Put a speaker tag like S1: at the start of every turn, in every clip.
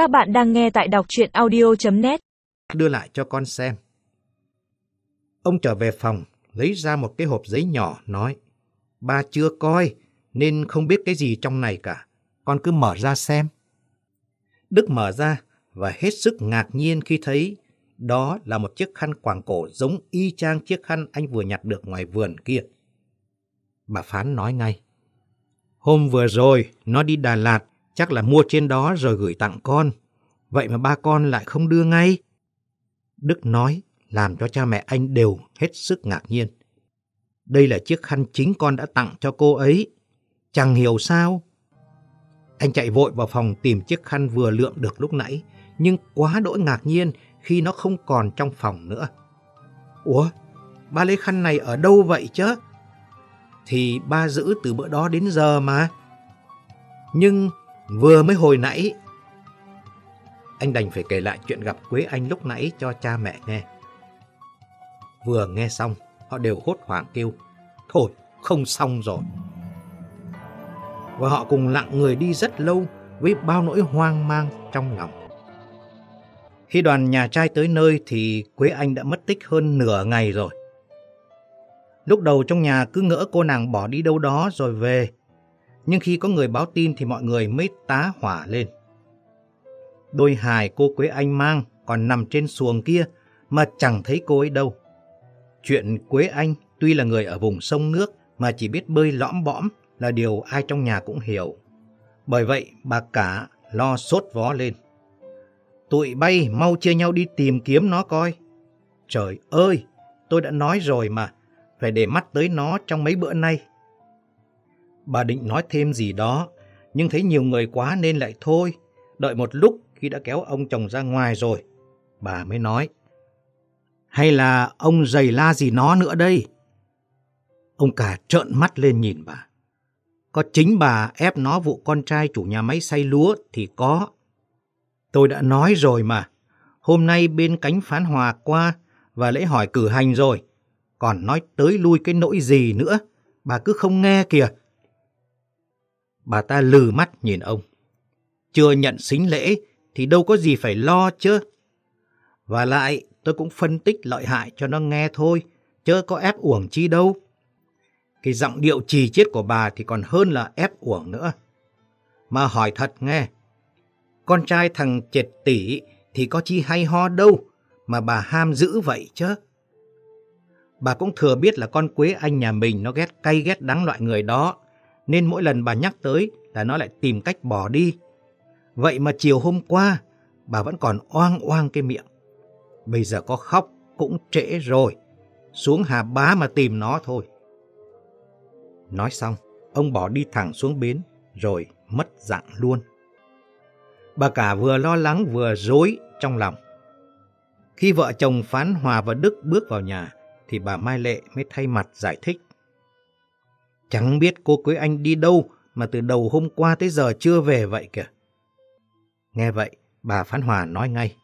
S1: Các bạn đang nghe tại đọc chuyện audio.net
S2: Đưa lại cho con xem. Ông trở về phòng, lấy ra một cái hộp giấy nhỏ, nói Ba chưa coi, nên không biết cái gì trong này cả. Con cứ mở ra xem. Đức mở ra và hết sức ngạc nhiên khi thấy đó là một chiếc khăn quàng cổ giống y chang chiếc khăn anh vừa nhặt được ngoài vườn kia. Bà Phán nói ngay. Hôm vừa rồi, nó đi Đà Lạt, chắc là mua trên đó rồi gửi tặng con. Vậy mà ba con lại không đưa ngay. Đức nói, làm cho cha mẹ anh đều hết sức ngạc nhiên. Đây là chiếc khăn chính con đã tặng cho cô ấy. Chẳng hiểu sao. Anh chạy vội vào phòng tìm chiếc khăn vừa lượm được lúc nãy, nhưng quá đỗi ngạc nhiên khi nó không còn trong phòng nữa. Ủa, ba lấy khăn này ở đâu vậy chứ? Thì ba giữ từ bữa đó đến giờ mà. Nhưng vừa mới hồi nãy, anh đành phải kể lại chuyện gặp Quế Anh lúc nãy cho cha mẹ nghe. Vừa nghe xong, họ đều hốt hoảng kêu, thôi, không xong rồi. Và họ cùng lặng người đi rất lâu với bao nỗi hoang mang trong lòng. Khi đoàn nhà trai tới nơi thì Quế Anh đã mất tích hơn nửa ngày rồi. Lúc đầu trong nhà cứ ngỡ cô nàng bỏ đi đâu đó rồi về. Nhưng khi có người báo tin thì mọi người mới tá hỏa lên. Đôi hài cô Quế Anh mang còn nằm trên xuồng kia mà chẳng thấy cô ấy đâu. Chuyện Quế Anh tuy là người ở vùng sông nước mà chỉ biết bơi lõm bõm là điều ai trong nhà cũng hiểu. Bởi vậy bà cả lo sốt vó lên. Tụi bay mau chia nhau đi tìm kiếm nó coi. Trời ơi, tôi đã nói rồi mà, phải để mắt tới nó trong mấy bữa nay. Bà định nói thêm gì đó, nhưng thấy nhiều người quá nên lại thôi. Đợi một lúc khi đã kéo ông chồng ra ngoài rồi, bà mới nói. Hay là ông giày la gì nó nữa đây? Ông cả trợn mắt lên nhìn bà. Có chính bà ép nó vụ con trai chủ nhà máy xay lúa thì có. Tôi đã nói rồi mà, hôm nay bên cánh phán hòa qua và lễ hỏi cử hành rồi. Còn nói tới lui cái nỗi gì nữa, bà cứ không nghe kìa. Bà ta lừ mắt nhìn ông. Chưa nhận xính lễ thì đâu có gì phải lo chứ. Và lại tôi cũng phân tích lợi hại cho nó nghe thôi, chớ có ép uổng chi đâu. Cái giọng điệu trì chiết của bà thì còn hơn là ép uổng nữa. Mà hỏi thật nghe, con trai thằng triệt tỷ thì có chi hay ho đâu mà bà ham giữ vậy chứ. Bà cũng thừa biết là con Quế Anh nhà mình nó ghét cay ghét đắng loại người đó, nên mỗi lần bà nhắc tới là nó lại tìm cách bỏ đi. Vậy mà chiều hôm qua, bà vẫn còn oang oang cái miệng. Bây giờ có khóc cũng trễ rồi, xuống Hà Bá mà tìm nó thôi. Nói xong, ông bỏ đi thẳng xuống bến, rồi mất dạng luôn. Bà cả vừa lo lắng vừa dối trong lòng. Khi vợ chồng Phán Hòa và Đức bước vào nhà, thì bà Mai Lệ mới thay mặt giải thích. Chẳng biết cô Quế Anh đi đâu mà từ đầu hôm qua tới giờ chưa về vậy kìa. Nghe vậy, bà Phán Hòa nói ngay.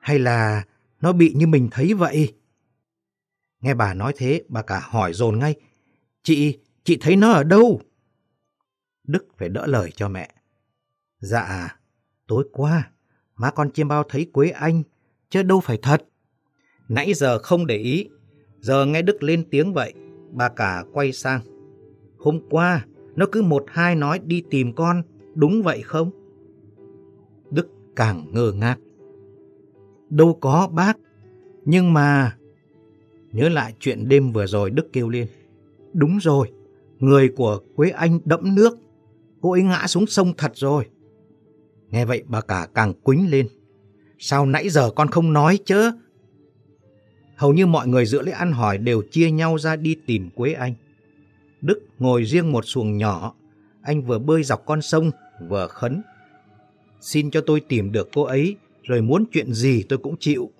S2: Hay là nó bị như mình thấy vậy? Nghe bà nói thế, bà cả hỏi dồn ngay. Chị, chị thấy nó ở đâu? Đức phải đỡ lời cho mẹ. Dạ, tối qua, má con chiêm bao thấy Quế Anh, chứ đâu phải thật. Nãy giờ không để ý, giờ nghe Đức lên tiếng vậy, bà cả quay sang. Hôm qua, nó cứ một hai nói đi tìm con, đúng vậy không? Đức càng ngơ ngác. Đâu có bác, nhưng mà... Nhớ lại chuyện đêm vừa rồi Đức kêu lên. Đúng rồi, người của Quế Anh đẫm nước, cô ấy ngã xuống sông thật rồi. Nghe vậy bà cả càng quính lên. Sao nãy giờ con không nói chứ? Hầu như mọi người giữa lễ ăn hỏi đều chia nhau ra đi tìm Quế Anh. Đức ngồi riêng một xuồng nhỏ, anh vừa bơi dọc con sông, vừa khấn. Xin cho tôi tìm được cô ấy, rồi muốn chuyện gì tôi cũng chịu.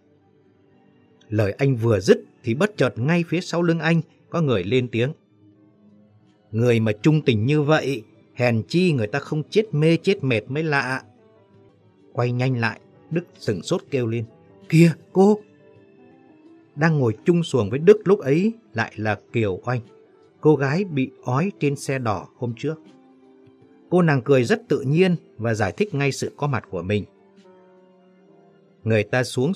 S2: Lời anh vừa dứt thì bất chợt ngay phía sau lưng anh có người lên tiếng. Người mà trung tình như vậy, hèn chi người ta không chết mê chết mệt mới lạ. Quay nhanh lại, Đức sừng sốt kêu lên. Kìa, cô! Đang ngồi chung xuồng với Đức lúc ấy lại là Kiều Oanh, cô gái bị ói trên xe đỏ hôm trước. Cô nàng cười rất tự nhiên và giải thích ngay sự có mặt của mình. Người ta xuống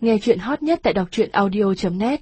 S3: Nghe chuyện hot nhất tại đọc truyện audio.net